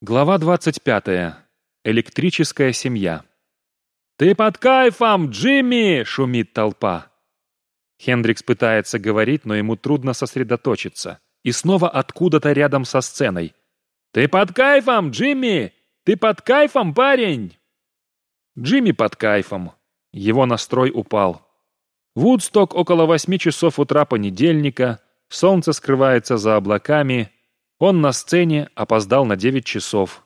Глава 25. Электрическая семья. «Ты под кайфом, Джимми!» — шумит толпа. Хендрикс пытается говорить, но ему трудно сосредоточиться. И снова откуда-то рядом со сценой. «Ты под кайфом, Джимми! Ты под кайфом, парень!» Джимми под кайфом. Его настрой упал. Вудсток около восьми часов утра понедельника. Солнце скрывается за облаками. Он на сцене опоздал на 9 часов.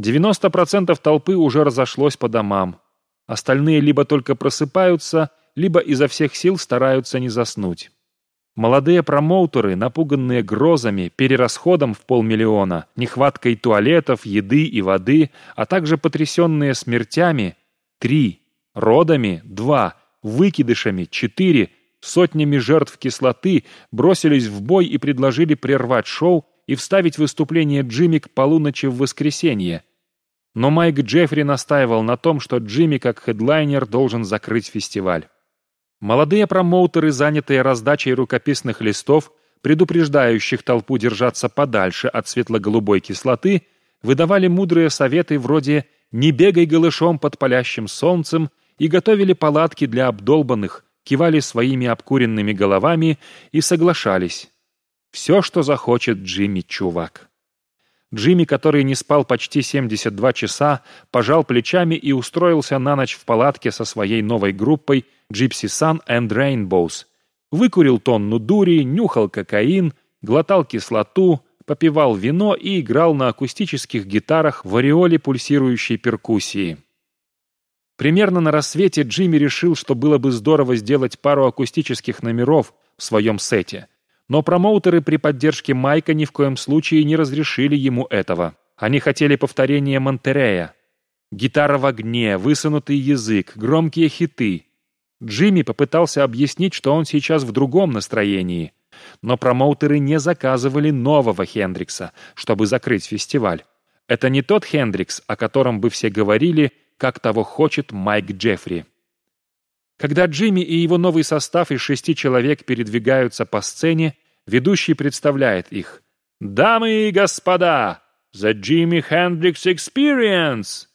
90% толпы уже разошлось по домам. Остальные либо только просыпаются, либо изо всех сил стараются не заснуть. Молодые промоутеры, напуганные грозами, перерасходом в полмиллиона, нехваткой туалетов, еды и воды, а также потрясенные смертями – три, родами – два, выкидышами – четыре, сотнями жертв кислоты, бросились в бой и предложили прервать шоу, и вставить выступление Джимми к полуночи в воскресенье. Но Майк Джеффри настаивал на том, что Джимми как хедлайнер должен закрыть фестиваль. Молодые промоутеры, занятые раздачей рукописных листов, предупреждающих толпу держаться подальше от светло-голубой кислоты, выдавали мудрые советы вроде «не бегай голышом под палящим солнцем» и готовили палатки для обдолбанных, кивали своими обкуренными головами и соглашались. Все, что захочет Джимми Чувак. Джимми, который не спал почти 72 часа, пожал плечами и устроился на ночь в палатке со своей новой группой Gypsy Sun and Rainbows. Выкурил тонну дури, нюхал кокаин, глотал кислоту, попивал вино и играл на акустических гитарах в ореоле пульсирующей перкуссии. Примерно на рассвете Джимми решил, что было бы здорово сделать пару акустических номеров в своем сете – но промоутеры при поддержке Майка ни в коем случае не разрешили ему этого. Они хотели повторения Монтерея. Гитара в огне, высунутый язык, громкие хиты. Джимми попытался объяснить, что он сейчас в другом настроении. Но промоутеры не заказывали нового Хендрикса, чтобы закрыть фестиваль. Это не тот Хендрикс, о котором бы все говорили, как того хочет Майк Джеффри. Когда Джимми и его новый состав из шести человек передвигаются по сцене, ведущий представляет их. «Дамы и господа, The Jimi Hendrix Experience!»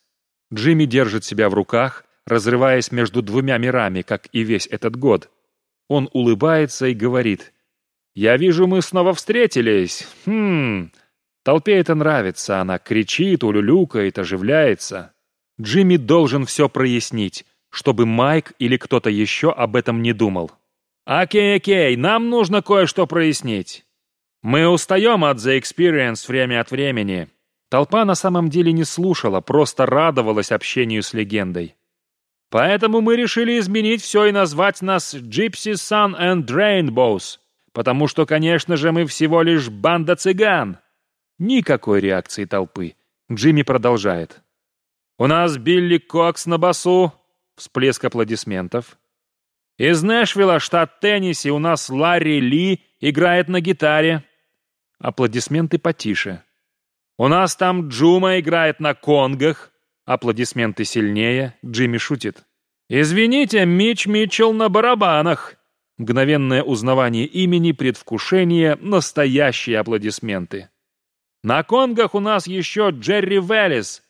Джимми держит себя в руках, разрываясь между двумя мирами, как и весь этот год. Он улыбается и говорит. «Я вижу, мы снова встретились. Хм...» Толпе это нравится, она кричит, улюлюкает, оживляется. Джимми должен все прояснить чтобы Майк или кто-то еще об этом не думал. «Окей, окей, нам нужно кое-что прояснить. Мы устаем от The Experience время от времени». Толпа на самом деле не слушала, просто радовалась общению с легендой. «Поэтому мы решили изменить все и назвать нас Gypsy Sun and Rainbows, потому что, конечно же, мы всего лишь банда цыган». Никакой реакции толпы. Джимми продолжает. «У нас Билли Кокс на басу, Всплеск аплодисментов. Из Нэшвилла, штат Теннесси, у нас Ларри Ли играет на гитаре. Аплодисменты потише. У нас там Джума играет на конгах. Аплодисменты сильнее. Джимми шутит. «Извините, Мич Митчелл на барабанах». Мгновенное узнавание имени, предвкушение, настоящие аплодисменты. «На конгах у нас еще Джерри Веллис».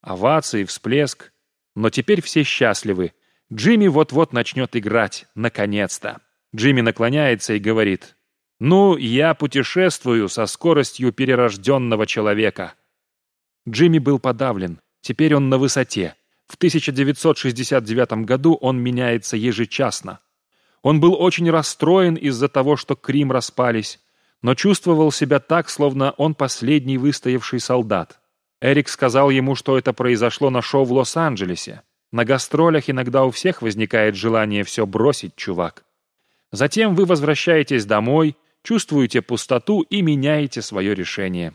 Овации, всплеск. Но теперь все счастливы. Джимми вот-вот начнет играть. Наконец-то. Джимми наклоняется и говорит. «Ну, я путешествую со скоростью перерожденного человека». Джимми был подавлен. Теперь он на высоте. В 1969 году он меняется ежечасно. Он был очень расстроен из-за того, что Крим распались, но чувствовал себя так, словно он последний выстоявший солдат. Эрик сказал ему, что это произошло на шоу в Лос-Анджелесе. На гастролях иногда у всех возникает желание все бросить, чувак. Затем вы возвращаетесь домой, чувствуете пустоту и меняете свое решение.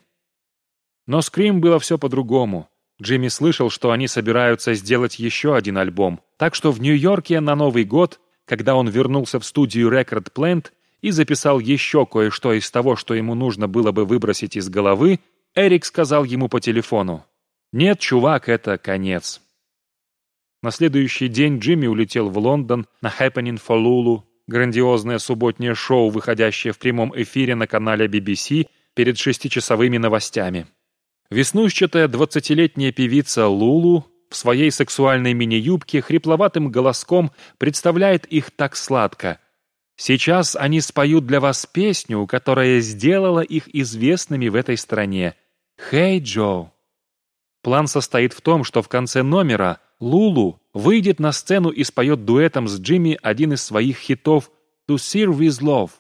Но с Крим было все по-другому. Джимми слышал, что они собираются сделать еще один альбом, так что в Нью-Йорке на Новый год, когда он вернулся в студию Record Plant и записал еще кое-что из того, что ему нужно было бы выбросить из головы, Эрик сказал ему по телефону, «Нет, чувак, это конец». На следующий день Джимми улетел в Лондон на Happening for Lulu, грандиозное субботнее шоу, выходящее в прямом эфире на канале BBC перед шестичасовыми новостями. Веснущатая двадцатилетняя певица Лулу в своей сексуальной мини-юбке хрипловатым голоском представляет их так сладко. Сейчас они споют для вас песню, которая сделала их известными в этой стране. «Хей, Джо!» План состоит в том, что в конце номера Лулу выйдет на сцену и споет дуэтом с Джимми один из своих хитов «To Serve With Love».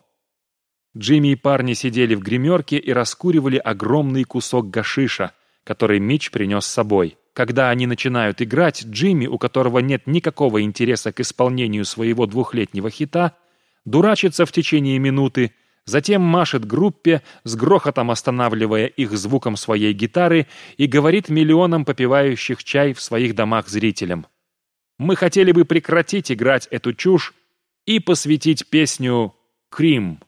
Джимми и парни сидели в гримерке и раскуривали огромный кусок гашиша, который Мич принес с собой. Когда они начинают играть, Джимми, у которого нет никакого интереса к исполнению своего двухлетнего хита, дурачится в течение минуты, затем машет группе, с грохотом останавливая их звуком своей гитары и говорит миллионам попивающих чай в своих домах зрителям. «Мы хотели бы прекратить играть эту чушь и посвятить песню «Крим»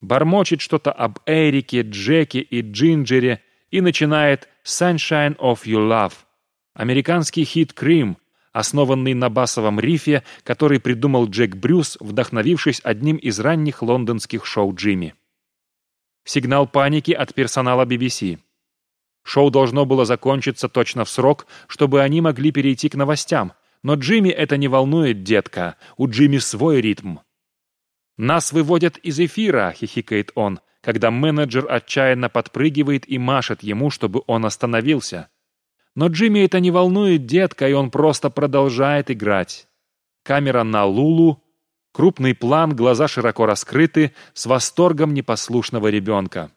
бормочет что-то об Эрике, Джеке и Джинджере и начинает «Sunshine of Your Love» — американский хит «Крим», основанный на басовом рифе, который придумал Джек Брюс, вдохновившись одним из ранних лондонских шоу Джимми. Сигнал паники от персонала BBC. Шоу должно было закончиться точно в срок, чтобы они могли перейти к новостям, но Джимми это не волнует, детка, у Джимми свой ритм. «Нас выводят из эфира», — хихикает он, когда менеджер отчаянно подпрыгивает и машет ему, чтобы он остановился. Но Джимми это не волнует, детка, и он просто продолжает играть. Камера на Лулу, крупный план, глаза широко раскрыты, с восторгом непослушного ребенка.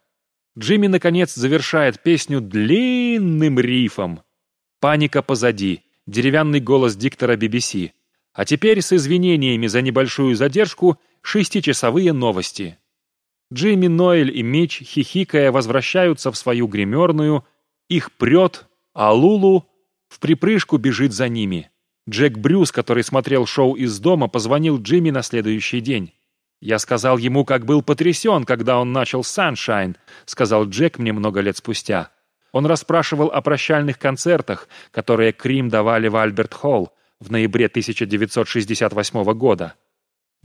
Джимми, наконец, завершает песню длинным рифом. Паника позади, деревянный голос диктора BBC. А теперь с извинениями за небольшую задержку — шестичасовые новости. Джимми, Ноэль и Мич, хихикая, возвращаются в свою гримерную, их прет, а Лулу в припрыжку бежит за ними. Джек Брюс, который смотрел шоу из дома, позвонил Джимми на следующий день. «Я сказал ему, как был потрясен, когда он начал «Саншайн», — сказал Джек мне много лет спустя. Он расспрашивал о прощальных концертах, которые Крим давали в Альберт-Холл в ноябре 1968 года.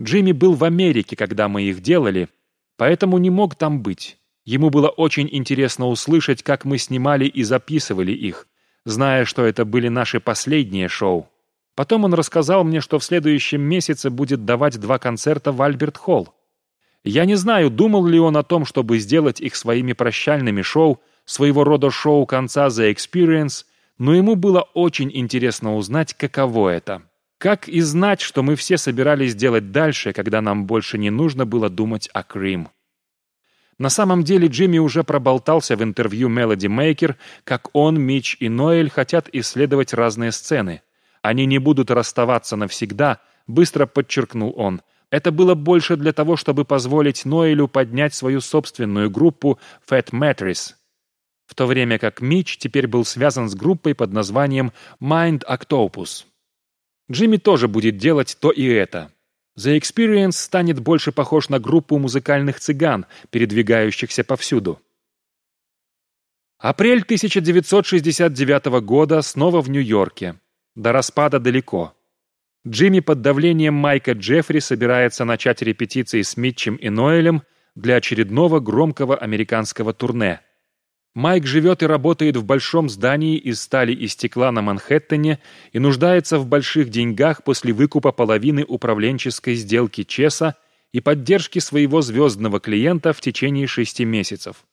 Джимми был в Америке, когда мы их делали, поэтому не мог там быть. Ему было очень интересно услышать, как мы снимали и записывали их, зная, что это были наши последние шоу. Потом он рассказал мне, что в следующем месяце будет давать два концерта в Альберт-Холл. Я не знаю, думал ли он о том, чтобы сделать их своими прощальными шоу, своего рода шоу конца The Experience, но ему было очень интересно узнать, каково это. Как и знать, что мы все собирались делать дальше, когда нам больше не нужно было думать о Крим. На самом деле Джимми уже проболтался в интервью Melody Maker, как он, Мич и Ноэль хотят исследовать разные сцены. Они не будут расставаться навсегда, быстро подчеркнул он. Это было больше для того, чтобы позволить Ноэлю поднять свою собственную группу Fat Matrix, в то время как Мич теперь был связан с группой под названием Mind Octopus. Джимми тоже будет делать то и это. The Experience станет больше похож на группу музыкальных цыган, передвигающихся повсюду. Апрель 1969 года снова в Нью-Йорке. До распада далеко. Джимми под давлением Майка Джеффри собирается начать репетиции с Митчем и Ноэлем для очередного громкого американского турне – Майк живет и работает в большом здании из стали и стекла на Манхэттене и нуждается в больших деньгах после выкупа половины управленческой сделки Чеса и поддержки своего звездного клиента в течение шести месяцев.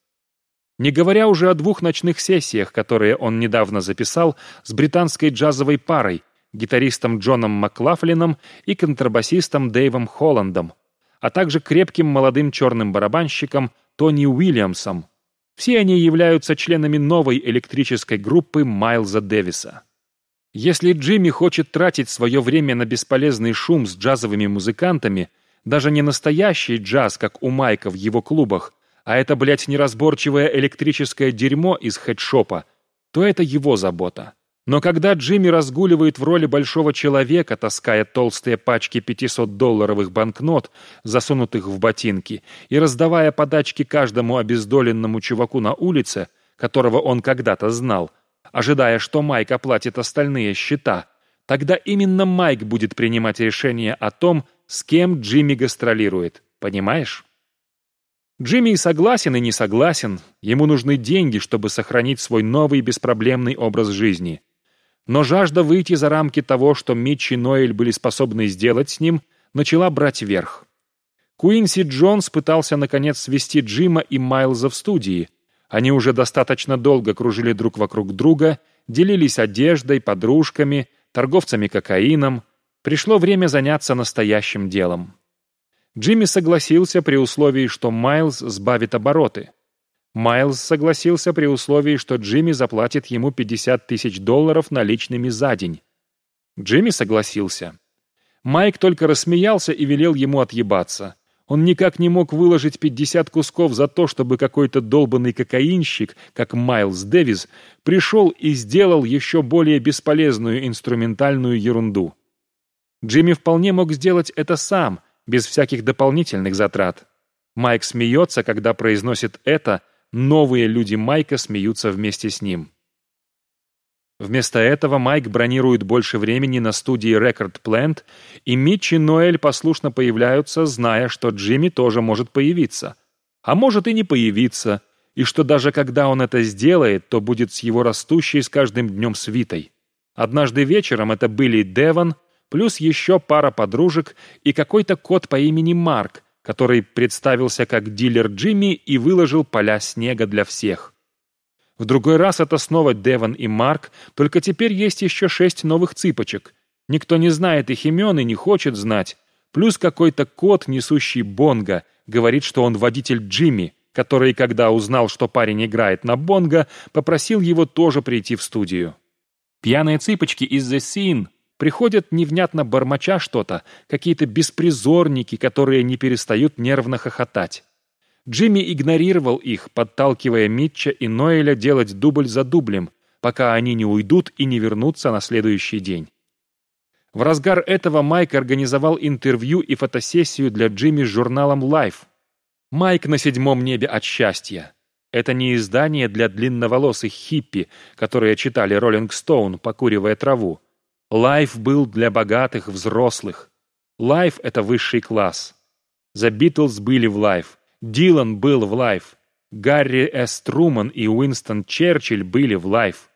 Не говоря уже о двух ночных сессиях, которые он недавно записал с британской джазовой парой, гитаристом Джоном Маклафлином и контрабасистом Дэйвом Холландом, а также крепким молодым черным барабанщиком Тони Уильямсом, все они являются членами новой электрической группы Майлза Дэвиса. Если Джимми хочет тратить свое время на бесполезный шум с джазовыми музыкантами, даже не настоящий джаз, как у Майка в его клубах, а это, блядь, неразборчивое электрическое дерьмо из хедшопа, то это его забота. Но когда Джимми разгуливает в роли большого человека, таская толстые пачки 500-долларовых банкнот, засунутых в ботинки, и раздавая подачки каждому обездоленному чуваку на улице, которого он когда-то знал, ожидая, что Майк оплатит остальные счета, тогда именно Майк будет принимать решение о том, с кем Джимми гастролирует. Понимаешь? Джимми и согласен, и не согласен. Ему нужны деньги, чтобы сохранить свой новый беспроблемный образ жизни. Но жажда выйти за рамки того, что Митч и Ноэль были способны сделать с ним, начала брать верх. Куинси Джонс пытался наконец свести Джима и Майлза в студии. Они уже достаточно долго кружили друг вокруг друга, делились одеждой, подружками, торговцами кокаином. Пришло время заняться настоящим делом. Джимми согласился при условии, что Майлз сбавит обороты. Майлз согласился при условии, что Джимми заплатит ему 50 тысяч долларов наличными за день. Джимми согласился. Майк только рассмеялся и велел ему отъебаться. Он никак не мог выложить 50 кусков за то, чтобы какой-то долбанный кокаинщик, как Майлз Дэвис, пришел и сделал еще более бесполезную инструментальную ерунду. Джимми вполне мог сделать это сам, без всяких дополнительных затрат. Майк смеется, когда произносит это – Новые люди Майка смеются вместе с ним. Вместо этого Майк бронирует больше времени на студии Record Plant, и Митч и Ноэль послушно появляются, зная, что Джимми тоже может появиться. А может и не появиться, и что даже когда он это сделает, то будет с его растущей с каждым днем свитой. Однажды вечером это были Деван, плюс еще пара подружек и какой-то кот по имени Марк, который представился как дилер Джимми и выложил поля снега для всех. В другой раз это снова Деван и Марк, только теперь есть еще шесть новых цыпочек. Никто не знает их имен и не хочет знать. Плюс какой-то кот, несущий бонго, говорит, что он водитель Джимми, который, когда узнал, что парень играет на бонго, попросил его тоже прийти в студию. Пьяные цыпочки из The Scene Приходят невнятно бормоча что-то, какие-то беспризорники, которые не перестают нервно хохотать. Джимми игнорировал их, подталкивая Митча и Ноэля делать дубль за дублем, пока они не уйдут и не вернутся на следующий день. В разгар этого Майк организовал интервью и фотосессию для Джимми с журналом Life. Майк на седьмом небе от счастья. Это не издание для длинноволосых хиппи, которые читали «Rolling Stone», покуривая траву. Life был для богатых взрослых. Life — это высший класс. The Beatles были в Life. Дилан был в Life. Гарри С. Труман и Уинстон Черчилль были в Life.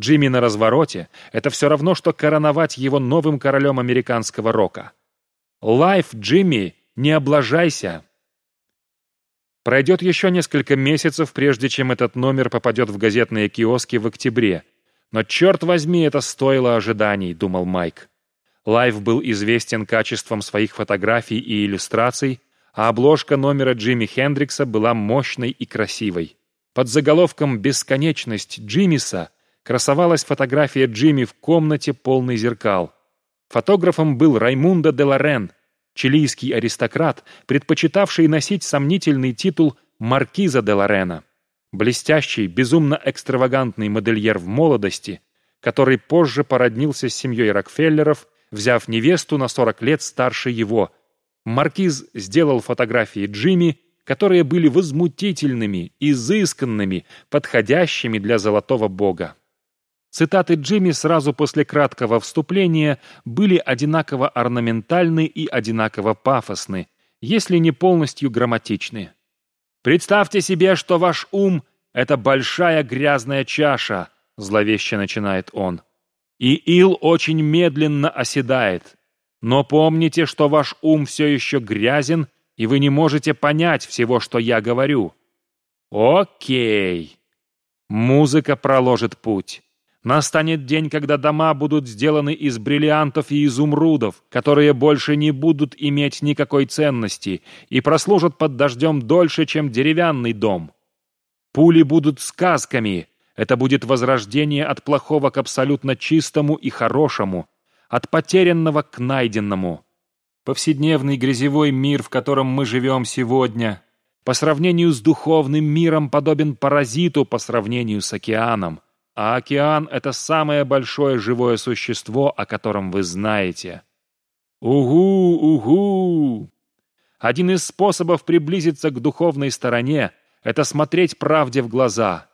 Джимми на развороте — это все равно, что короновать его новым королем американского рока. Life, Джимми, не облажайся. Пройдет еще несколько месяцев, прежде чем этот номер попадет в газетные киоски в октябре, но черт возьми, это стоило ожиданий, думал Майк. Лайв был известен качеством своих фотографий и иллюстраций, а обложка номера Джимми Хендрикса была мощной и красивой. Под заголовком «Бесконечность Джиммиса» красовалась фотография Джимми в комнате полный зеркал. Фотографом был Раймундо де Лорен, чилийский аристократ, предпочитавший носить сомнительный титул «Маркиза де Лорена» блестящий, безумно экстравагантный модельер в молодости, который позже породнился с семьей Рокфеллеров, взяв невесту на 40 лет старше его. Маркиз сделал фотографии Джимми, которые были возмутительными, изысканными, подходящими для золотого бога. Цитаты Джимми сразу после краткого вступления были одинаково орнаментальны и одинаково пафосны, если не полностью грамматичны. Представьте себе, что ваш ум — это большая грязная чаша, зловеще начинает он. И ил очень медленно оседает. Но помните, что ваш ум все еще грязен, и вы не можете понять всего, что я говорю. Окей. Музыка проложит путь. Настанет день, когда дома будут сделаны из бриллиантов и изумрудов, которые больше не будут иметь никакой ценности и прослужат под дождем дольше, чем деревянный дом. Пули будут сказками. Это будет возрождение от плохого к абсолютно чистому и хорошему, от потерянного к найденному. Повседневный грязевой мир, в котором мы живем сегодня, по сравнению с духовным миром подобен паразиту по сравнению с океаном. А океан — это самое большое живое существо, о котором вы знаете. Угу, угу! Один из способов приблизиться к духовной стороне — это смотреть правде в глаза.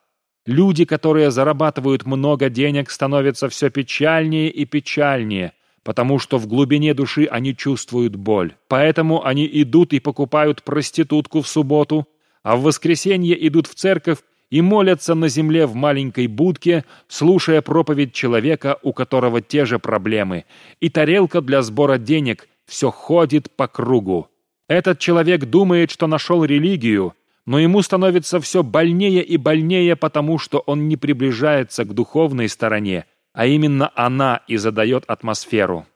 Люди, которые зарабатывают много денег, становятся все печальнее и печальнее, потому что в глубине души они чувствуют боль. Поэтому они идут и покупают проститутку в субботу, а в воскресенье идут в церковь и молятся на земле в маленькой будке, слушая проповедь человека, у которого те же проблемы, и тарелка для сбора денег все ходит по кругу. Этот человек думает, что нашел религию, но ему становится все больнее и больнее, потому что он не приближается к духовной стороне, а именно она и задает атмосферу.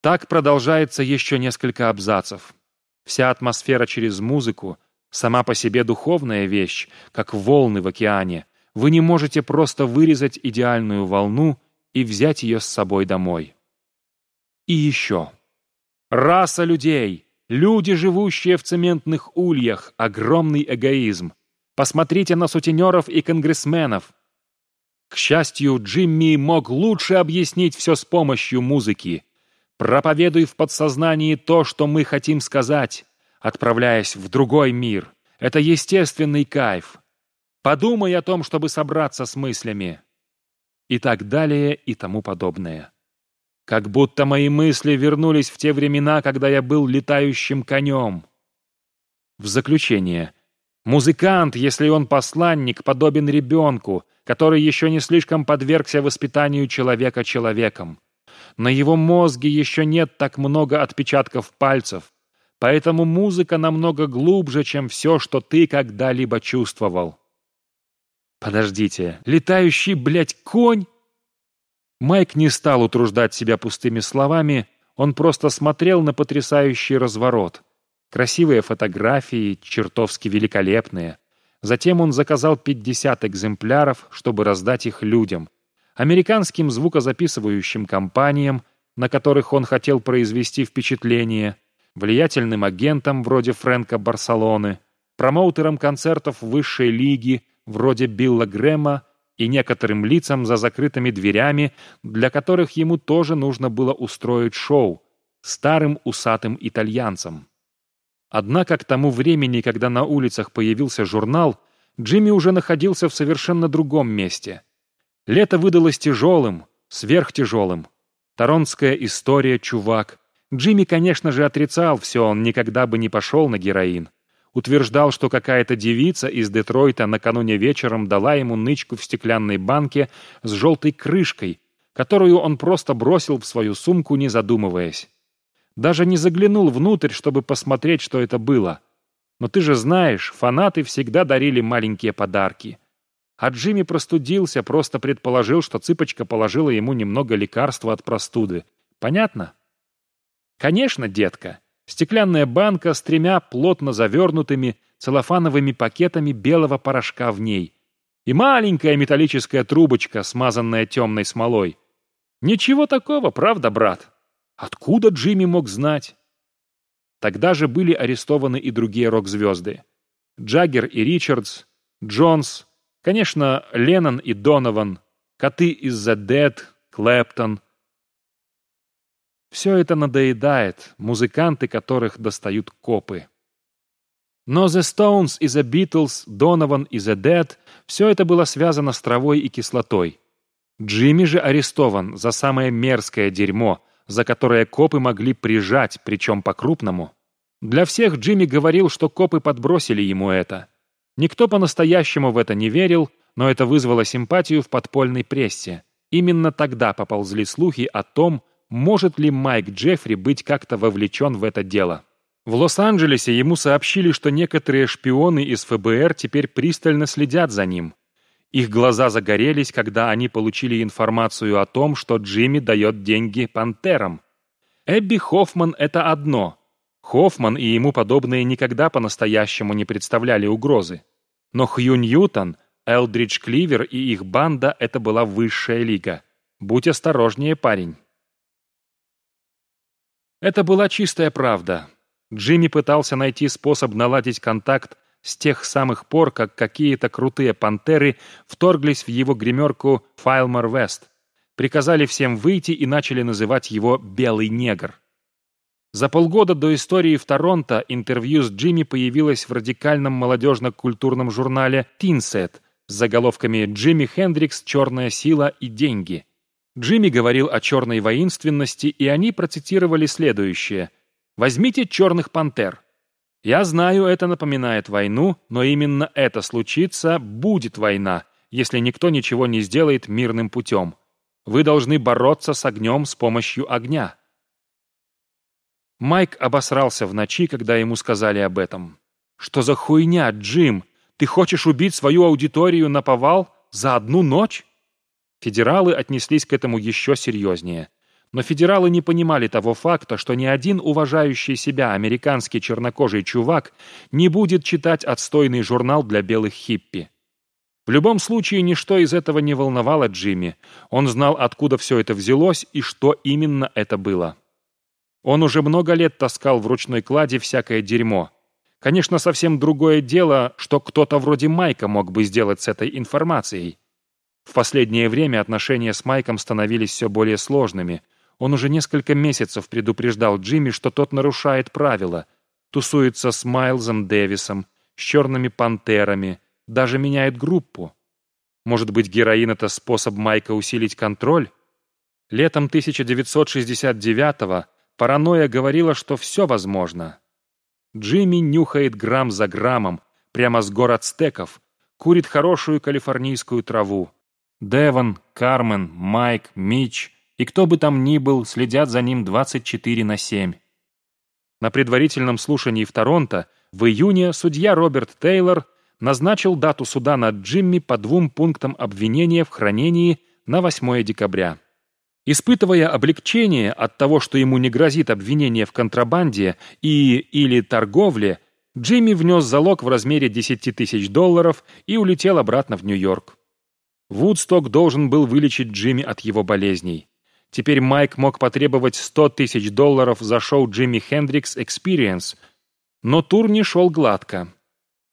Так продолжается еще несколько абзацев. Вся атмосфера через музыку, сама по себе духовная вещь, как волны в океане. Вы не можете просто вырезать идеальную волну и взять ее с собой домой. И еще. Раса людей, люди, живущие в цементных ульях, огромный эгоизм. Посмотрите на сутенеров и конгрессменов. К счастью, Джимми мог лучше объяснить все с помощью музыки. Проповедуй в подсознании то, что мы хотим сказать, отправляясь в другой мир. Это естественный кайф. Подумай о том, чтобы собраться с мыслями. И так далее, и тому подобное. Как будто мои мысли вернулись в те времена, когда я был летающим конем. В заключение. Музыкант, если он посланник, подобен ребенку, который еще не слишком подвергся воспитанию человека человеком. На его мозге еще нет так много отпечатков пальцев, поэтому музыка намного глубже, чем все, что ты когда-либо чувствовал. Подождите, летающий, блядь, конь? Майк не стал утруждать себя пустыми словами, он просто смотрел на потрясающий разворот. Красивые фотографии, чертовски великолепные. Затем он заказал 50 экземпляров, чтобы раздать их людям. Американским звукозаписывающим компаниям, на которых он хотел произвести впечатление, влиятельным агентам вроде Фрэнка Барселоны, промоутерам концертов высшей лиги вроде Билла Грэма и некоторым лицам за закрытыми дверями, для которых ему тоже нужно было устроить шоу, старым усатым итальянцам. Однако к тому времени, когда на улицах появился журнал, Джимми уже находился в совершенно другом месте. Лето выдалось тяжелым, сверхтяжелым. Торонская история, чувак. Джимми, конечно же, отрицал все, он никогда бы не пошел на героин утверждал, что какая-то девица из Детройта накануне вечером дала ему нычку в стеклянной банке с желтой крышкой, которую он просто бросил в свою сумку, не задумываясь. Даже не заглянул внутрь, чтобы посмотреть, что это было. Но ты же знаешь, фанаты всегда дарили маленькие подарки. А Джимми простудился, просто предположил, что цыпочка положила ему немного лекарства от простуды. Понятно? Конечно, детка. Стеклянная банка с тремя плотно завернутыми целлофановыми пакетами белого порошка в ней. И маленькая металлическая трубочка, смазанная темной смолой. Ничего такого, правда, брат? Откуда Джимми мог знать? Тогда же были арестованы и другие рок-звезды. Джаггер и Ричардс, Джонс, конечно, Леннон и Донован, коты из The Dead, Клэптон — все это надоедает, музыканты которых достают копы. Но The Stones и The Beatles, Donovan и The Dead – все это было связано с травой и кислотой. Джимми же арестован за самое мерзкое дерьмо, за которое копы могли прижать, причем по-крупному. Для всех Джимми говорил, что копы подбросили ему это. Никто по-настоящему в это не верил, но это вызвало симпатию в подпольной прессе. Именно тогда поползли слухи о том, может ли Майк Джеффри быть как-то вовлечен в это дело. В Лос-Анджелесе ему сообщили, что некоторые шпионы из ФБР теперь пристально следят за ним. Их глаза загорелись, когда они получили информацию о том, что Джимми дает деньги пантерам. Эбби Хоффман — это одно. Хоффман и ему подобные никогда по-настоящему не представляли угрозы. Но Хью Ньютон, Элдридж Кливер и их банда — это была высшая лига. Будь осторожнее, парень. Это была чистая правда. Джимми пытался найти способ наладить контакт с тех самых пор, как какие-то крутые пантеры вторглись в его гримерку Файлмор Вест, приказали всем выйти и начали называть его «белый негр». За полгода до истории в Торонто интервью с Джимми появилось в радикальном молодежно-культурном журнале «Тинсет» с заголовками «Джимми Хендрикс. Черная сила и деньги». Джимми говорил о черной воинственности, и они процитировали следующее. «Возьмите черных пантер. Я знаю, это напоминает войну, но именно это случится, будет война, если никто ничего не сделает мирным путем. Вы должны бороться с огнем с помощью огня. Майк обосрался в ночи, когда ему сказали об этом. «Что за хуйня, Джим? Ты хочешь убить свою аудиторию на повал за одну ночь?» Федералы отнеслись к этому еще серьезнее. Но федералы не понимали того факта, что ни один уважающий себя американский чернокожий чувак не будет читать отстойный журнал для белых хиппи. В любом случае, ничто из этого не волновало Джимми. Он знал, откуда все это взялось и что именно это было. Он уже много лет таскал в ручной кладе всякое дерьмо. Конечно, совсем другое дело, что кто-то вроде Майка мог бы сделать с этой информацией. В последнее время отношения с Майком становились все более сложными – он уже несколько месяцев предупреждал Джимми, что тот нарушает правила, тусуется с Майлзом Дэвисом, с черными пантерами, даже меняет группу. Может быть, героин — это способ Майка усилить контроль? Летом 1969-го паранойя говорила, что все возможно. Джимми нюхает грамм за граммом, прямо с гор ацтеков, курит хорошую калифорнийскую траву. Девон, Кармен, Майк, Мич — и кто бы там ни был, следят за ним 24 на 7. На предварительном слушании в Торонто в июне судья Роберт Тейлор назначил дату суда над Джимми по двум пунктам обвинения в хранении на 8 декабря. Испытывая облегчение от того, что ему не грозит обвинение в контрабанде и или торговле, Джимми внес залог в размере 10 тысяч долларов и улетел обратно в Нью-Йорк. Вудсток должен был вылечить Джимми от его болезней. Теперь Майк мог потребовать 100 тысяч долларов за шоу Джимми Хендрикс Experience, но тур не шел гладко.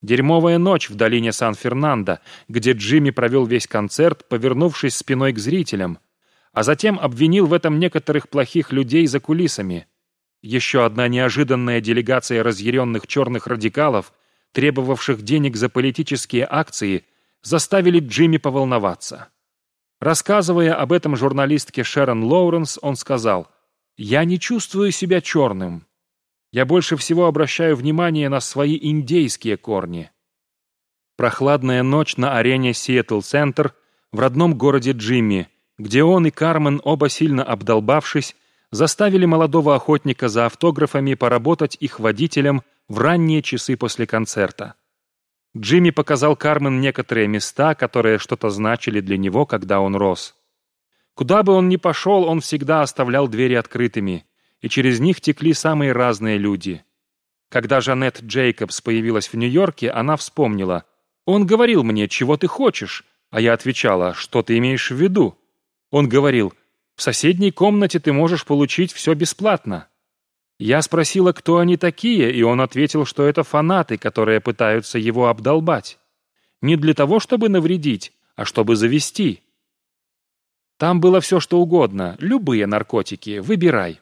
Дерьмовая ночь в долине Сан-Фернандо, где Джимми провел весь концерт, повернувшись спиной к зрителям, а затем обвинил в этом некоторых плохих людей за кулисами. Еще одна неожиданная делегация разъяренных черных радикалов, требовавших денег за политические акции, заставили Джимми поволноваться. Рассказывая об этом журналистке Шерон Лоуренс, он сказал, «Я не чувствую себя черным. Я больше всего обращаю внимание на свои индейские корни». Прохладная ночь на арене Сиэтл Центр в родном городе Джимми, где он и Кармен, оба сильно обдолбавшись, заставили молодого охотника за автографами поработать их водителем в ранние часы после концерта. Джимми показал Кармен некоторые места, которые что-то значили для него, когда он рос. Куда бы он ни пошел, он всегда оставлял двери открытыми, и через них текли самые разные люди. Когда Жанет Джейкобс появилась в Нью-Йорке, она вспомнила. «Он говорил мне, чего ты хочешь?» А я отвечала, «Что ты имеешь в виду?» Он говорил, «В соседней комнате ты можешь получить все бесплатно». Я спросила, кто они такие, и он ответил, что это фанаты, которые пытаются его обдолбать. Не для того, чтобы навредить, а чтобы завести. Там было все, что угодно, любые наркотики, выбирай.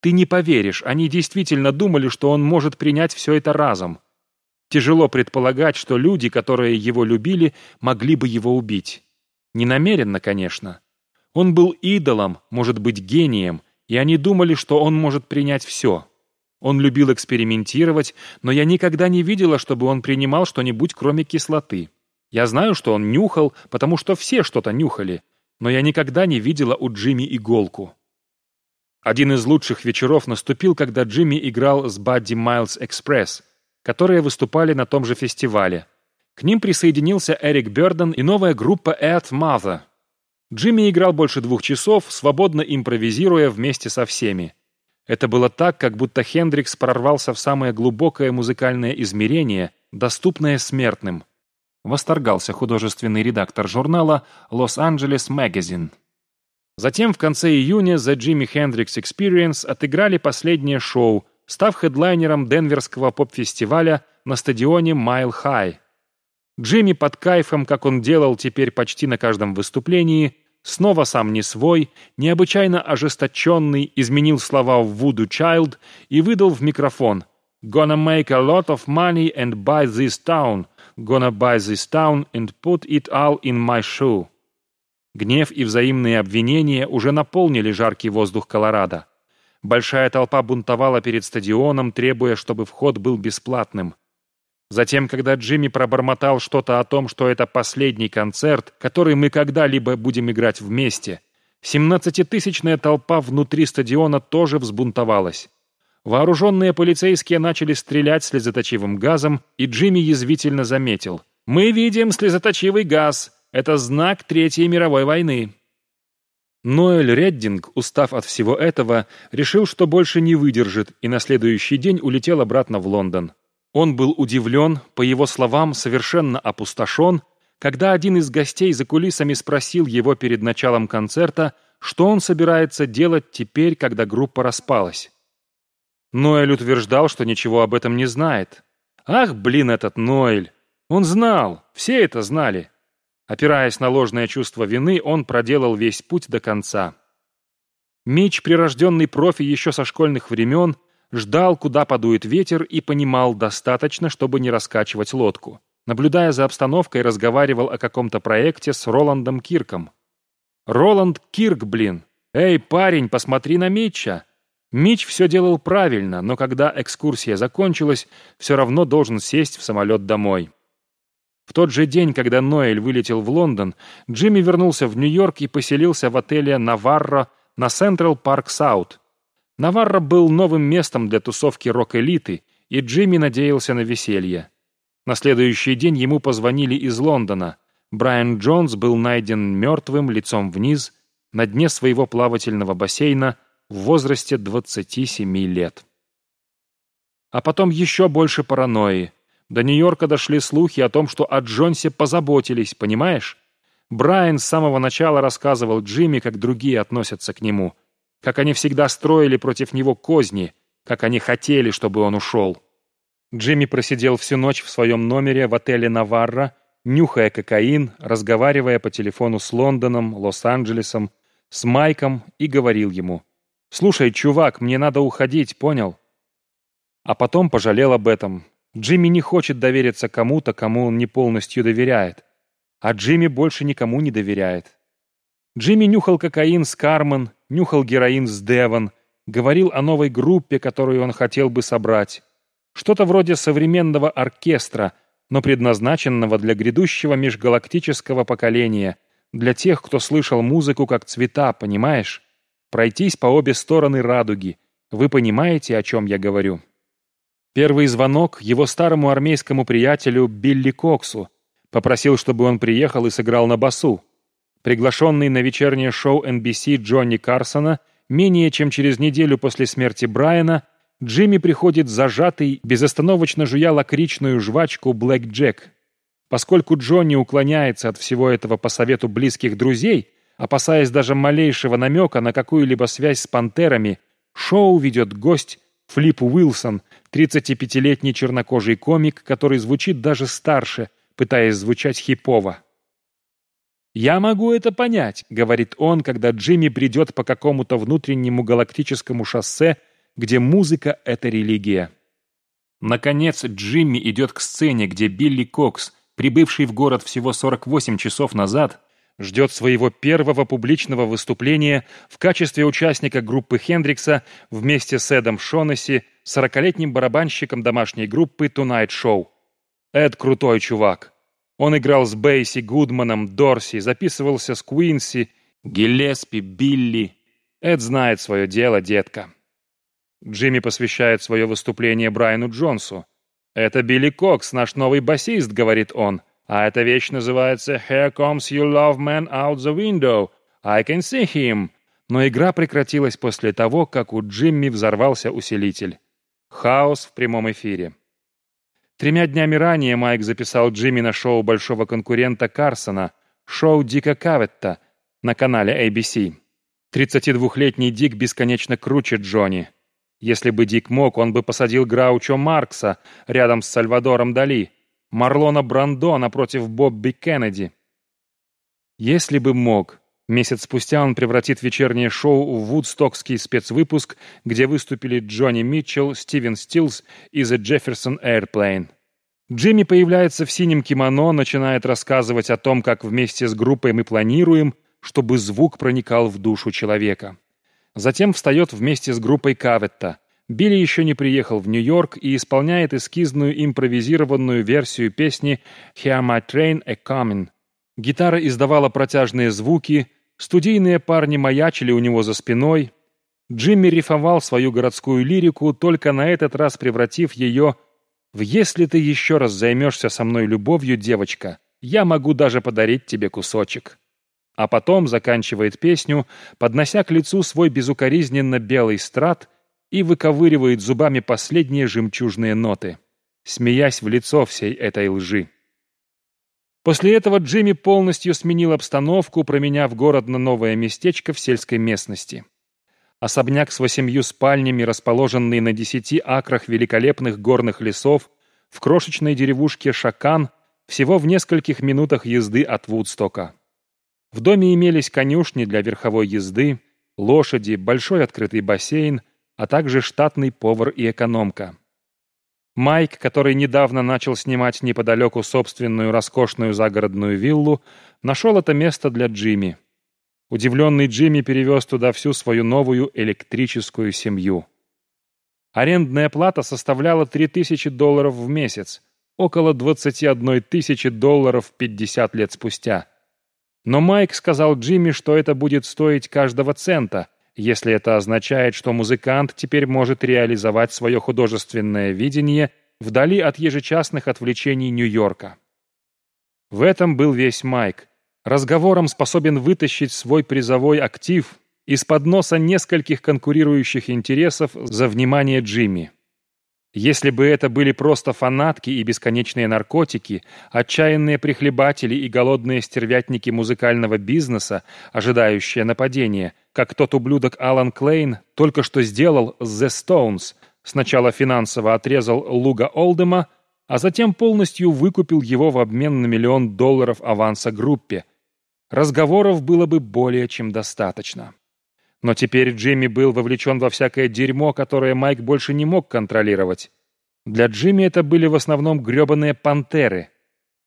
Ты не поверишь, они действительно думали, что он может принять все это разом. Тяжело предполагать, что люди, которые его любили, могли бы его убить. Не намеренно, конечно. Он был идолом, может быть, гением, и они думали, что он может принять все. Он любил экспериментировать, но я никогда не видела, чтобы он принимал что-нибудь, кроме кислоты. Я знаю, что он нюхал, потому что все что-то нюхали, но я никогда не видела у Джимми иголку. Один из лучших вечеров наступил, когда Джимми играл с Бадди Майлз Экспресс, которые выступали на том же фестивале. К ним присоединился Эрик Бёрден и новая группа Earth Mother, Джимми играл больше двух часов, свободно импровизируя вместе со всеми. Это было так, как будто Хендрикс прорвался в самое глубокое музыкальное измерение, доступное смертным. Восторгался художественный редактор журнала «Лос-Анджелес Magazine». Затем в конце июня The Jimi Hendrix Experience отыграли последнее шоу, став хедлайнером Денверского поп-фестиваля на стадионе Mile High. Джимми под кайфом, как он делал теперь почти на каждом выступлении, снова сам не свой, необычайно ожесточенный, изменил слова в «Voodoo Child» и выдал в микрофон «Gonna make a lot of money and buy this town. Gonna buy this town and put it all in my shoe». Гнев и взаимные обвинения уже наполнили жаркий воздух Колорадо. Большая толпа бунтовала перед стадионом, требуя, чтобы вход был бесплатным. Затем, когда Джимми пробормотал что-то о том, что это последний концерт, который мы когда-либо будем играть вместе, семнадцатитысячная толпа внутри стадиона тоже взбунтовалась. Вооруженные полицейские начали стрелять слезоточивым газом, и Джимми язвительно заметил. «Мы видим слезоточивый газ. Это знак Третьей мировой войны». Ноэль Реддинг, устав от всего этого, решил, что больше не выдержит, и на следующий день улетел обратно в Лондон. Он был удивлен, по его словам, совершенно опустошен, когда один из гостей за кулисами спросил его перед началом концерта, что он собирается делать теперь, когда группа распалась. Ноэль утверждал, что ничего об этом не знает. Ах, блин, этот Ноэль! Он знал, все это знали. Опираясь на ложное чувство вины, он проделал весь путь до конца. Мич, прирожденный профи еще со школьных времен, ждал, куда подует ветер, и понимал достаточно, чтобы не раскачивать лодку. Наблюдая за обстановкой, разговаривал о каком-то проекте с Роландом Кирком. «Роланд Кирк, блин! Эй, парень, посмотри на Митча!» Мич все делал правильно, но когда экскурсия закончилась, все равно должен сесть в самолет домой. В тот же день, когда Ноэль вылетел в Лондон, Джимми вернулся в Нью-Йорк и поселился в отеле «Наварро» на Central Park South. Наварро был новым местом для тусовки рок-элиты, и Джимми надеялся на веселье. На следующий день ему позвонили из Лондона. Брайан Джонс был найден мертвым, лицом вниз, на дне своего плавательного бассейна в возрасте 27 лет. А потом еще больше паранойи. До Нью-Йорка дошли слухи о том, что о Джонсе позаботились, понимаешь? Брайан с самого начала рассказывал Джимми, как другие относятся к нему – как они всегда строили против него козни, как они хотели, чтобы он ушел. Джимми просидел всю ночь в своем номере в отеле «Наварра», нюхая кокаин, разговаривая по телефону с Лондоном, Лос-Анджелесом, с Майком и говорил ему, «Слушай, чувак, мне надо уходить, понял?» А потом пожалел об этом. Джимми не хочет довериться кому-то, кому он не полностью доверяет. А Джимми больше никому не доверяет. Джимми нюхал кокаин с Кармен, нюхал героин с Девон, говорил о новой группе, которую он хотел бы собрать. Что-то вроде современного оркестра, но предназначенного для грядущего межгалактического поколения, для тех, кто слышал музыку как цвета, понимаешь? Пройтись по обе стороны радуги. Вы понимаете, о чем я говорю? Первый звонок его старому армейскому приятелю Билли Коксу. Попросил, чтобы он приехал и сыграл на басу. Приглашенный на вечернее шоу NBC Джонни Карсона, менее чем через неделю после смерти Брайана, Джимми приходит зажатый, безостановочно жуя лакричную жвачку Блэк Джек. Поскольку Джонни уклоняется от всего этого по совету близких друзей, опасаясь даже малейшего намека на какую-либо связь с пантерами, шоу ведет гость Флип Уилсон, 35-летний чернокожий комик, который звучит даже старше, пытаясь звучать хипово. «Я могу это понять», — говорит он, когда Джимми бредет по какому-то внутреннему галактическому шоссе, где музыка — это религия. Наконец Джимми идет к сцене, где Билли Кокс, прибывший в город всего 48 часов назад, ждет своего первого публичного выступления в качестве участника группы Хендрикса вместе с Эдом Шонесси, сорокалетним барабанщиком домашней группы Tonight Show. Эд крутой чувак. Он играл с Бейси, Гудманом, Дорси, записывался с Куинси, Гиллеспи, Билли. Эд знает свое дело, детка. Джимми посвящает свое выступление Брайану Джонсу. «Это Билли Кокс, наш новый басист», — говорит он. «А эта вещь называется «Here comes your love man out the window. I can see him». Но игра прекратилась после того, как у Джимми взорвался усилитель. Хаос в прямом эфире. Тремя днями ранее Майк записал Джимми на шоу большого конкурента Карсона, шоу Дика Каветта на канале ABC. 32-летний Дик бесконечно круче Джонни. Если бы Дик мог, он бы посадил Граучо Маркса рядом с Сальвадором Дали, Марлона Брандо напротив Бобби Кеннеди. Если бы мог, месяц спустя он превратит вечернее шоу в вудстокский спецвыпуск, где выступили Джонни Митчелл, Стивен Стилс и The Jefferson Airplane. Джимми появляется в синем кимоно, начинает рассказывать о том, как вместе с группой мы планируем, чтобы звук проникал в душу человека. Затем встает вместе с группой Каветта. Билли еще не приехал в Нью-Йорк и исполняет эскизную импровизированную версию песни «Hear my train a coming». Гитара издавала протяжные звуки, студийные парни маячили у него за спиной. Джимми рифовал свою городскую лирику, только на этот раз превратив ее в «Если ты еще раз займешься со мной любовью, девочка, я могу даже подарить тебе кусочек». А потом заканчивает песню, поднося к лицу свой безукоризненно белый страт и выковыривает зубами последние жемчужные ноты, смеясь в лицо всей этой лжи. После этого Джимми полностью сменил обстановку, променяв город на новое местечко в сельской местности. Особняк с восемью спальнями, расположенный на десяти акрах великолепных горных лесов, в крошечной деревушке Шакан, всего в нескольких минутах езды от Вудстока. В доме имелись конюшни для верховой езды, лошади, большой открытый бассейн, а также штатный повар и экономка. Майк, который недавно начал снимать неподалеку собственную роскошную загородную виллу, нашел это место для Джимми. Удивленный Джимми перевез туда всю свою новую электрическую семью. Арендная плата составляла 3000 долларов в месяц, около 21 тысячи долларов 50 лет спустя. Но Майк сказал Джимми, что это будет стоить каждого цента, если это означает, что музыкант теперь может реализовать свое художественное видение вдали от ежечасных отвлечений Нью-Йорка. В этом был весь Майк. Разговором способен вытащить свой призовой актив из-под носа нескольких конкурирующих интересов за внимание Джимми. Если бы это были просто фанатки и бесконечные наркотики, отчаянные прихлебатели и голодные стервятники музыкального бизнеса, ожидающие нападения, как тот ублюдок Алан Клейн только что сделал с The Stones, сначала финансово отрезал Луга Олдема, а затем полностью выкупил его в обмен на миллион долларов аванса группе, разговоров было бы более чем достаточно. Но теперь Джимми был вовлечен во всякое дерьмо, которое Майк больше не мог контролировать. Для Джимми это были в основном гребаные пантеры.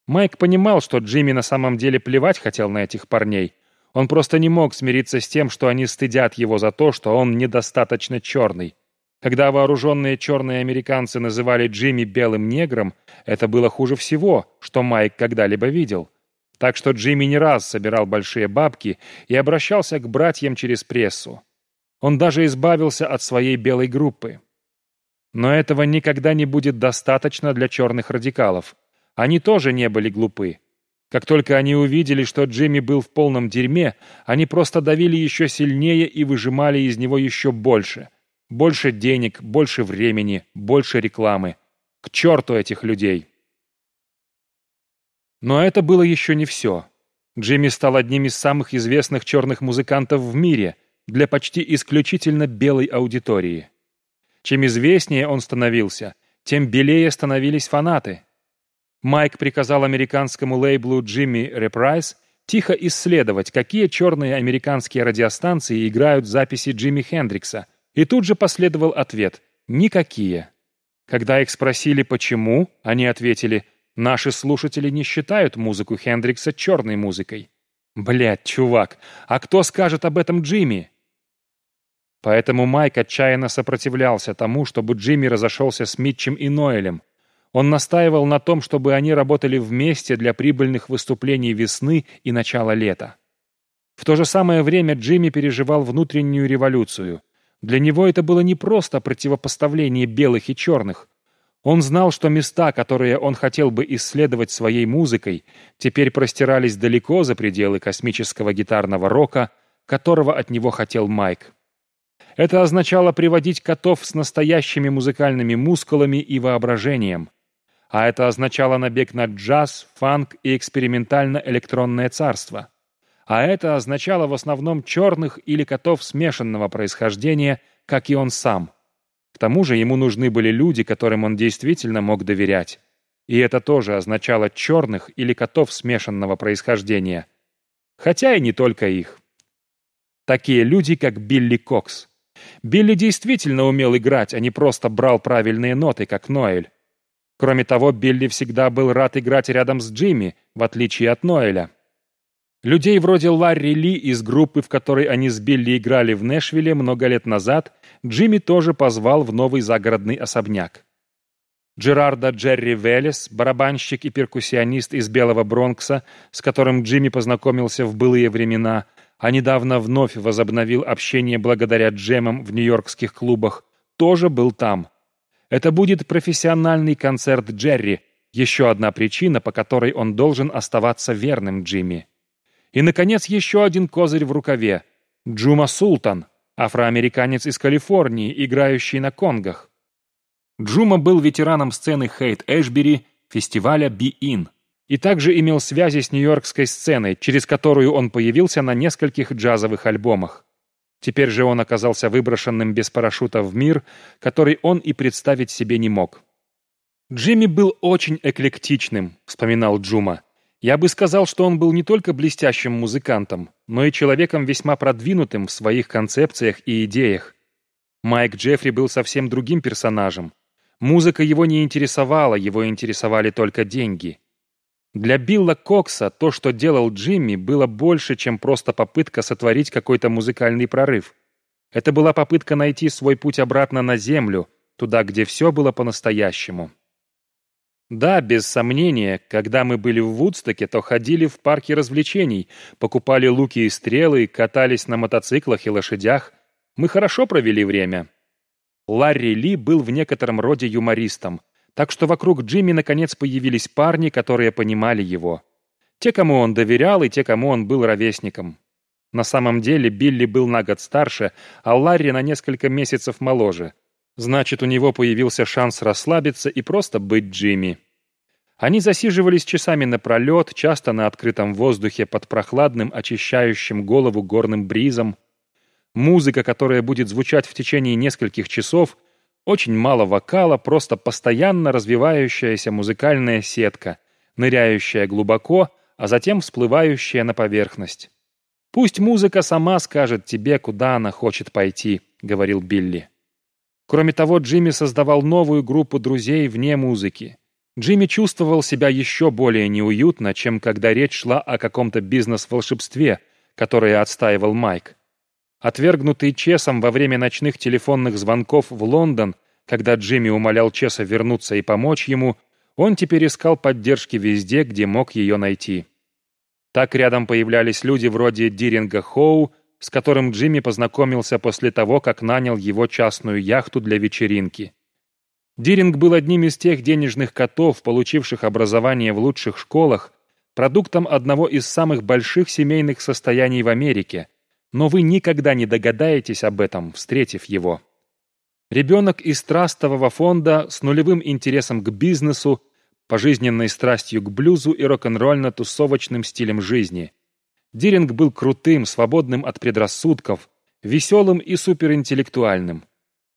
Майк понимал, что Джимми на самом деле плевать хотел на этих парней. Он просто не мог смириться с тем, что они стыдят его за то, что он недостаточно черный. Когда вооруженные черные американцы называли Джимми белым негром, это было хуже всего, что Майк когда-либо видел. Так что Джимми не раз собирал большие бабки и обращался к братьям через прессу. Он даже избавился от своей белой группы. Но этого никогда не будет достаточно для черных радикалов. Они тоже не были глупы. Как только они увидели, что Джимми был в полном дерьме, они просто давили еще сильнее и выжимали из него еще больше. Больше денег, больше времени, больше рекламы. К черту этих людей! Но это было еще не все. Джимми стал одним из самых известных черных музыкантов в мире для почти исключительно белой аудитории. Чем известнее он становился, тем белее становились фанаты. Майк приказал американскому лейблу Jimmy Reprise тихо исследовать, какие черные американские радиостанции играют записи Джимми Хендрикса, и тут же последовал ответ «никакие». Когда их спросили, почему, они ответили Наши слушатели не считают музыку Хендрикса черной музыкой. Блядь, чувак, а кто скажет об этом Джимми? Поэтому Майк отчаянно сопротивлялся тому, чтобы Джимми разошелся с Митчем и Ноэлем. Он настаивал на том, чтобы они работали вместе для прибыльных выступлений весны и начала лета. В то же самое время Джимми переживал внутреннюю революцию. Для него это было не просто противопоставление белых и черных. Он знал, что места, которые он хотел бы исследовать своей музыкой, теперь простирались далеко за пределы космического гитарного рока, которого от него хотел Майк. Это означало приводить котов с настоящими музыкальными мускулами и воображением. А это означало набег на джаз, фанк и экспериментально-электронное царство. А это означало в основном черных или котов смешанного происхождения, как и он сам – тому же ему нужны были люди, которым он действительно мог доверять. И это тоже означало черных или котов смешанного происхождения. Хотя и не только их. Такие люди, как Билли Кокс. Билли действительно умел играть, а не просто брал правильные ноты, как Ноэль. Кроме того, Билли всегда был рад играть рядом с Джимми, в отличие от Ноэля. Людей вроде Ларри Ли из группы, в которой они с Билли играли в Нэшвилле много лет назад, Джимми тоже позвал в новый загородный особняк. Джерарда Джерри Велес, барабанщик и перкуссионист из Белого Бронкса, с которым Джимми познакомился в былые времена, а недавно вновь возобновил общение благодаря джемам в нью-йоркских клубах, тоже был там. Это будет профессиональный концерт Джерри, еще одна причина, по которой он должен оставаться верным Джимми. И, наконец, еще один козырь в рукаве. Джума Султан, афроамериканец из Калифорнии, играющий на конгах. Джума был ветераном сцены Хейт Эшбери, фестиваля Би Ин, и также имел связи с нью-йоркской сценой, через которую он появился на нескольких джазовых альбомах. Теперь же он оказался выброшенным без парашюта в мир, который он и представить себе не мог. «Джимми был очень эклектичным», — вспоминал Джума. «Я бы сказал, что он был не только блестящим музыкантом, но и человеком весьма продвинутым в своих концепциях и идеях. Майк Джеффри был совсем другим персонажем. Музыка его не интересовала, его интересовали только деньги. Для Билла Кокса то, что делал Джимми, было больше, чем просто попытка сотворить какой-то музыкальный прорыв. Это была попытка найти свой путь обратно на землю, туда, где все было по-настоящему. Да, без сомнения, когда мы были в Вудстоке, то ходили в парки развлечений, покупали луки и стрелы, катались на мотоциклах и лошадях. Мы хорошо провели время. Ларри Ли был в некотором роде юмористом, так что вокруг Джимми наконец появились парни, которые понимали его. Те, кому он доверял, и те, кому он был ровесником. На самом деле Билли был на год старше, а Ларри на несколько месяцев моложе. Значит, у него появился шанс расслабиться и просто быть Джимми. Они засиживались часами напролет, часто на открытом воздухе под прохладным, очищающим голову горным бризом, Музыка, которая будет звучать в течение нескольких часов, очень мало вокала, просто постоянно развивающаяся музыкальная сетка, ныряющая глубоко, а затем всплывающая на поверхность. «Пусть музыка сама скажет тебе, куда она хочет пойти», — говорил Билли. Кроме того, Джимми создавал новую группу друзей вне музыки. Джимми чувствовал себя еще более неуютно, чем когда речь шла о каком-то бизнес-волшебстве, которое отстаивал Майк. Отвергнутый Чесом во время ночных телефонных звонков в Лондон, когда Джимми умолял Чеса вернуться и помочь ему, он теперь искал поддержки везде, где мог ее найти. Так рядом появлялись люди вроде Диринга Хоу, с которым Джимми познакомился после того, как нанял его частную яхту для вечеринки. Диринг был одним из тех денежных котов, получивших образование в лучших школах, продуктом одного из самых больших семейных состояний в Америке, но вы никогда не догадаетесь об этом, встретив его. Ребенок из трастового фонда с нулевым интересом к бизнесу, пожизненной страстью к блюзу и рок-н-ролльно-тусовочным стилем жизни. Диринг был крутым, свободным от предрассудков, веселым и суперинтеллектуальным.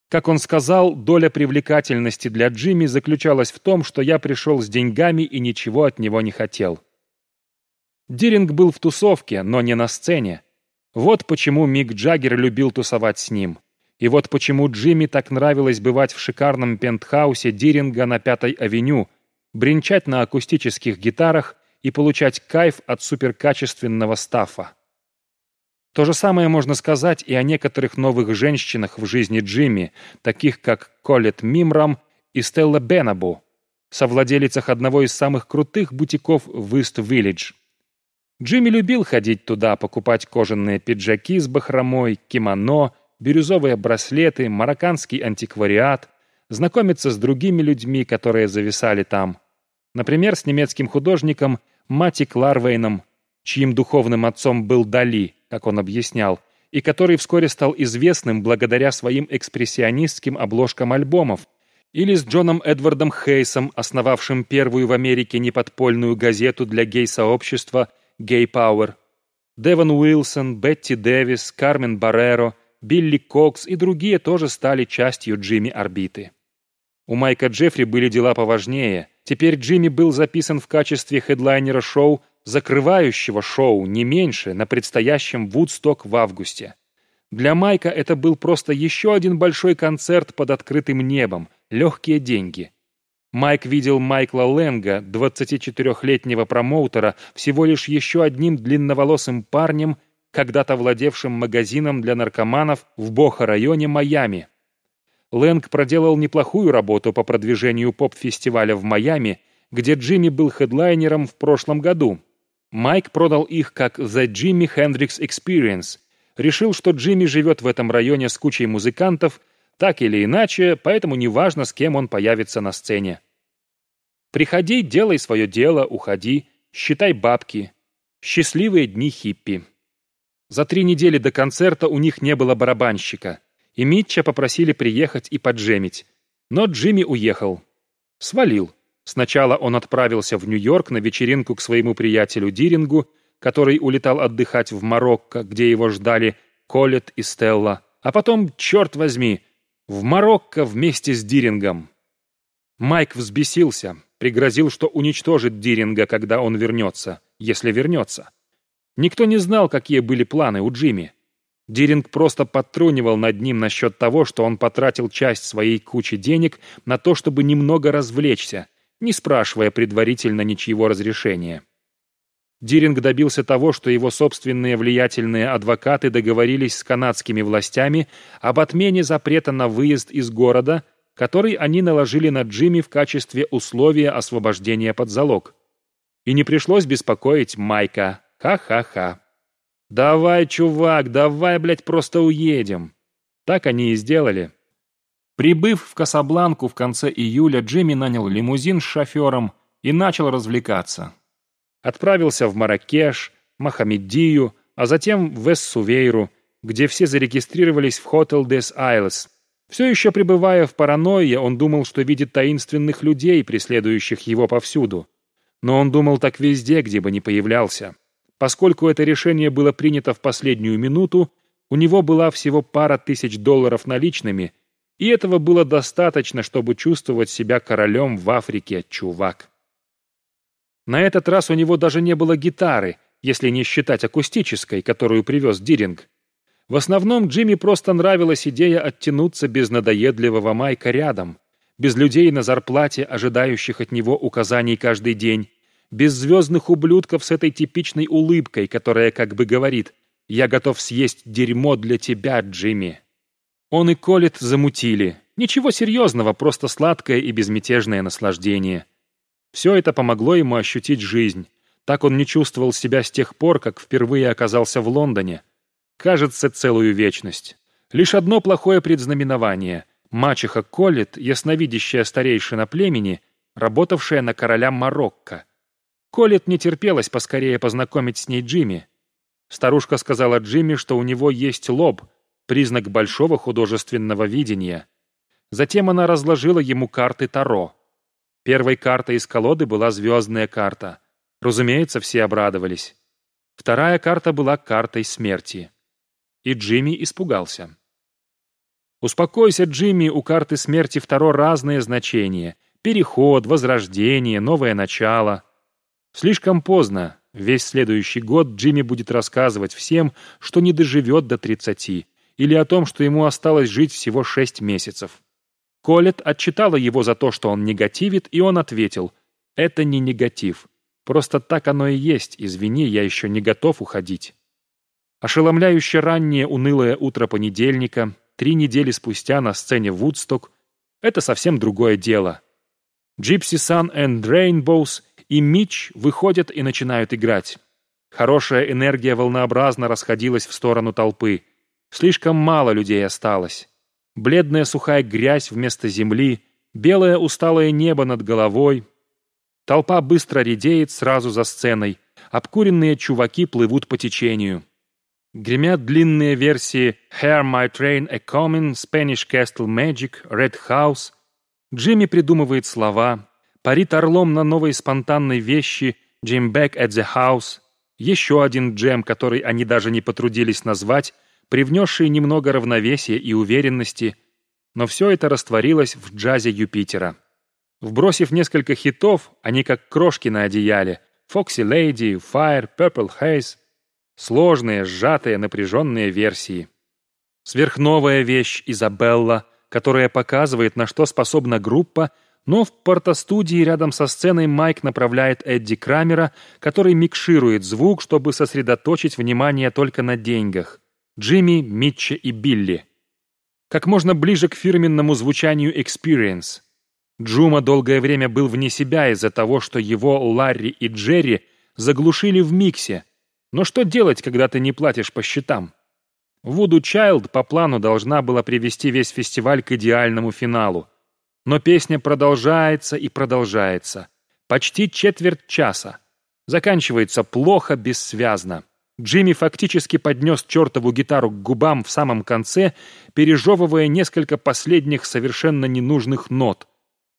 Как он сказал, доля привлекательности для Джимми заключалась в том, что я пришел с деньгами и ничего от него не хотел. Диринг был в тусовке, но не на сцене. Вот почему Мик Джаггер любил тусовать с ним. И вот почему Джимми так нравилось бывать в шикарном пентхаусе Диринга на Пятой авеню, бренчать на акустических гитарах и получать кайф от суперкачественного стафа. То же самое можно сказать и о некоторых новых женщинах в жизни Джимми, таких как Колет Мимрам и Стелла Бенабу, совладелицах одного из самых крутых бутиков в Ист-Виллидж. Джимми любил ходить туда, покупать кожаные пиджаки с бахромой, кимоно, бирюзовые браслеты, марокканский антиквариат, знакомиться с другими людьми, которые зависали там. Например, с немецким художником Мати Кларвейном, чьим духовным отцом был Дали, как он объяснял, и который вскоре стал известным благодаря своим экспрессионистским обложкам альбомов, или с Джоном Эдвардом Хейсом, основавшим первую в Америке неподпольную газету для гей-сообщества Гей Пауэр, Девон Уилсон, Бетти Дэвис, Кармен Барреро, Билли Кокс и другие тоже стали частью Джимми Орбиты. У Майка Джеффри были дела поважнее. Теперь Джимми был записан в качестве хедлайнера шоу, закрывающего шоу, не меньше, на предстоящем Вудсток в августе. Для Майка это был просто еще один большой концерт под открытым небом, легкие деньги. Майк видел Майкла Лэнга, 24-летнего промоутера, всего лишь еще одним длинноволосым парнем, когда-то владевшим магазином для наркоманов в Бохо-районе Майами. Лэнг проделал неплохую работу по продвижению поп-фестиваля в Майами, где Джимми был хедлайнером в прошлом году. Майк продал их как «The Jimi Hendrix Experience», решил, что Джимми живет в этом районе с кучей музыкантов, так или иначе, поэтому неважно, с кем он появится на сцене. Приходи, делай свое дело, уходи, считай бабки. Счастливые дни хиппи. За три недели до концерта у них не было барабанщика, и Митча попросили приехать и поджемить. Но Джимми уехал. Свалил. Сначала он отправился в Нью-Йорк на вечеринку к своему приятелю Дирингу, который улетал отдыхать в Марокко, где его ждали Колет и Стелла, а потом, черт возьми, в Марокко вместе с Дирингом. Майк взбесился, пригрозил, что уничтожит Диринга, когда он вернется, если вернется. Никто не знал, какие были планы у Джимми. Диринг просто подтрунивал над ним насчет того, что он потратил часть своей кучи денег на то, чтобы немного развлечься, не спрашивая предварительно ничьего разрешения. Диринг добился того, что его собственные влиятельные адвокаты договорились с канадскими властями об отмене запрета на выезд из города, который они наложили на Джимми в качестве условия освобождения под залог. И не пришлось беспокоить Майка. Ха-ха-ха. «Давай, чувак, давай, блядь, просто уедем». Так они и сделали. Прибыв в Касабланку в конце июля, Джимми нанял лимузин с шофером и начал развлекаться. Отправился в Маракеш, Махамеддию, а затем в Эссувейру, где все зарегистрировались в Hotel des Isles. Все еще пребывая в паранойе, он думал, что видит таинственных людей, преследующих его повсюду. Но он думал так везде, где бы ни появлялся. Поскольку это решение было принято в последнюю минуту, у него была всего пара тысяч долларов наличными, и этого было достаточно, чтобы чувствовать себя королем в Африке, чувак. На этот раз у него даже не было гитары, если не считать акустической, которую привез Диринг. В основном Джимми просто нравилась идея оттянуться без надоедливого Майка рядом, без людей на зарплате, ожидающих от него указаний каждый день, без звездных ублюдков с этой типичной улыбкой, которая как бы говорит «Я готов съесть дерьмо для тебя, Джимми». Он и Колет замутили. Ничего серьезного, просто сладкое и безмятежное наслаждение. Все это помогло ему ощутить жизнь. Так он не чувствовал себя с тех пор, как впервые оказался в Лондоне. Кажется, целую вечность. Лишь одно плохое предзнаменование. Мачеха Коллет, ясновидящая старейшина племени, работавшая на короля Марокко. Коллет не терпелось поскорее познакомить с ней Джимми. Старушка сказала Джимми, что у него есть лоб, признак большого художественного видения. Затем она разложила ему карты Таро. Первой картой из колоды была звездная карта. Разумеется, все обрадовались. Вторая карта была картой смерти. И Джимми испугался. «Успокойся, Джимми, у карты смерти второе разное значение. Переход, возрождение, новое начало. Слишком поздно. Весь следующий год Джимми будет рассказывать всем, что не доживет до тридцати, или о том, что ему осталось жить всего шесть месяцев. Колет отчитала его за то, что он негативит, и он ответил, «Это не негатив. Просто так оно и есть. Извини, я еще не готов уходить». Ошеломляюще раннее унылое утро понедельника, три недели спустя на сцене Вудсток — это совсем другое дело. Gypsy Sun and Rainbows и Митч выходят и начинают играть. Хорошая энергия волнообразно расходилась в сторону толпы. Слишком мало людей осталось бледная сухая грязь вместо земли, белое усталое небо над головой. Толпа быстро редеет сразу за сценой, обкуренные чуваки плывут по течению. Гремят длинные версии «Hair My Train A Coming», «Spanish Castle Magic», «Red House». Джимми придумывает слова, парит орлом на новой спонтанной вещи «Jim Back at the House», еще один джем, который они даже не потрудились назвать, привнесший немного равновесия и уверенности, но все это растворилось в джазе Юпитера. Вбросив несколько хитов, они как крошки на одеяле, «Foxy Lady», «Fire», «Purple Haze», сложные, сжатые, напряженные версии. Сверхновая вещь «Изабелла», которая показывает, на что способна группа, Но в портостудии рядом со сценой Майк направляет Эдди Крамера, который микширует звук, чтобы сосредоточить внимание только на деньгах. Джимми, Митча и Билли. Как можно ближе к фирменному звучанию Experience. Джума долгое время был вне себя из-за того, что его Ларри и Джерри заглушили в миксе. Но что делать, когда ты не платишь по счетам? Вуду Чайлд по плану должна была привести весь фестиваль к идеальному финалу. Но песня продолжается и продолжается. Почти четверть часа. Заканчивается плохо, бессвязно. Джимми фактически поднес чертову гитару к губам в самом конце, пережевывая несколько последних совершенно ненужных нот.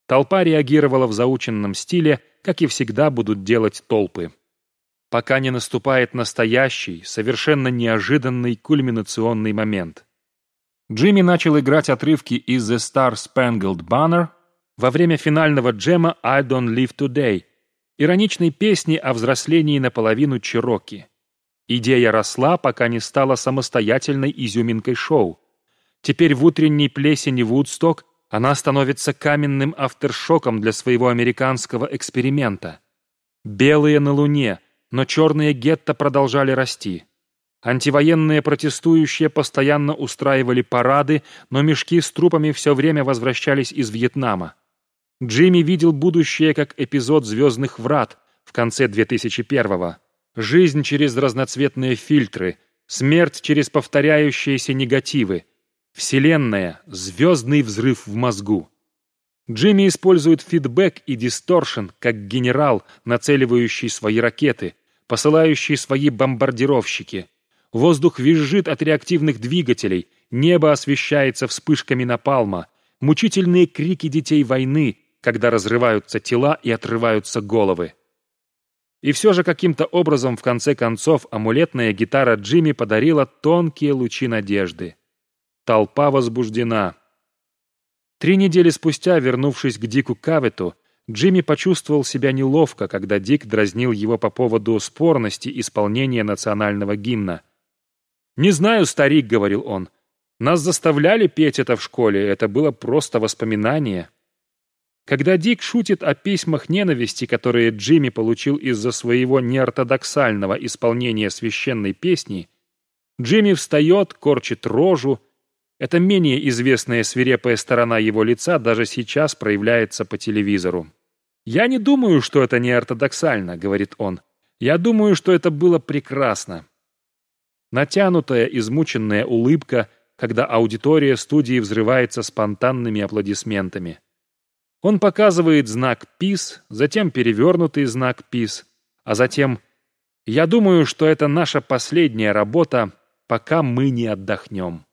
Толпа реагировала в заученном стиле, как и всегда будут делать толпы. Пока не наступает настоящий, совершенно неожиданный кульминационный момент. Джимми начал играть отрывки из The Star Spangled Banner во время финального джема I Don't Live Today, ироничной песни о взрослении наполовину Чироки. Идея росла, пока не стала самостоятельной изюминкой шоу. Теперь в утренней плесени Вудсток она становится каменным авторшоком для своего американского эксперимента. Белые на Луне, но черные гетто продолжали расти. Антивоенные протестующие постоянно устраивали парады, но мешки с трупами все время возвращались из Вьетнама. Джимми видел будущее как эпизод «Звездных врат» в конце 2001-го. Жизнь через разноцветные фильтры, смерть через повторяющиеся негативы, Вселенная — звездный взрыв в мозгу. Джимми использует фидбэк и дисторшн как генерал, нацеливающий свои ракеты, посылающий свои бомбардировщики — Воздух визжит от реактивных двигателей, небо освещается вспышками напалма, мучительные крики детей войны, когда разрываются тела и отрываются головы. И все же каким-то образом в конце концов амулетная гитара Джимми подарила тонкие лучи надежды. Толпа возбуждена. Три недели спустя, вернувшись к Дику Кавету, Джимми почувствовал себя неловко, когда Дик дразнил его по поводу спорности исполнения национального гимна. «Не знаю, старик», — говорил он. «Нас заставляли петь это в школе, это было просто воспоминание». Когда Дик шутит о письмах ненависти, которые Джимми получил из-за своего неортодоксального исполнения священной песни, Джимми встает, корчит рожу. Эта менее известная свирепая сторона его лица даже сейчас проявляется по телевизору. «Я не думаю, что это неортодоксально», — говорит он. «Я думаю, что это было прекрасно. Натянутая, измученная улыбка, когда аудитория студии взрывается спонтанными аплодисментами. Он показывает знак «Пис», затем перевернутый знак «Пис», а затем «Я думаю, что это наша последняя работа, пока мы не отдохнем».